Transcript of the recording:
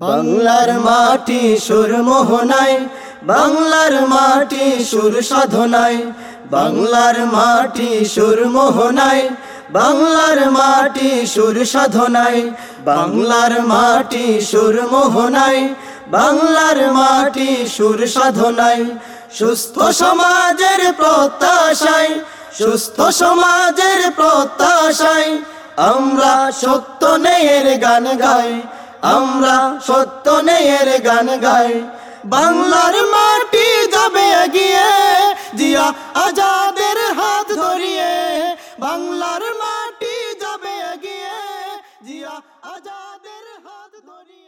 বাংলার মাটি সুর মোহনায় বাংলার মাটি সুর সাধনায় বাংলার মাটি সুর মোহনায় বাংলার মাটি সুর সাধনায় বাংলার মাটি সুর মোহনায় বাংলার মাটি সুর সাধনায় সুস্থ সমাজের প্রত্যাশায়, সুস্থ সমাজের প্রত্যাশায় আমরা সত্য নেয়ের গান গাই। আমরা সত্য নেয়ের গান গাই। বাংলার মাটি যাবে এগিয়ে, জিয়া আজাদের হাত ধরিয়ে। বাংলার মাটি যাবে এগিয়ে, জিয়া আজাদের হাত ধরিয়ে।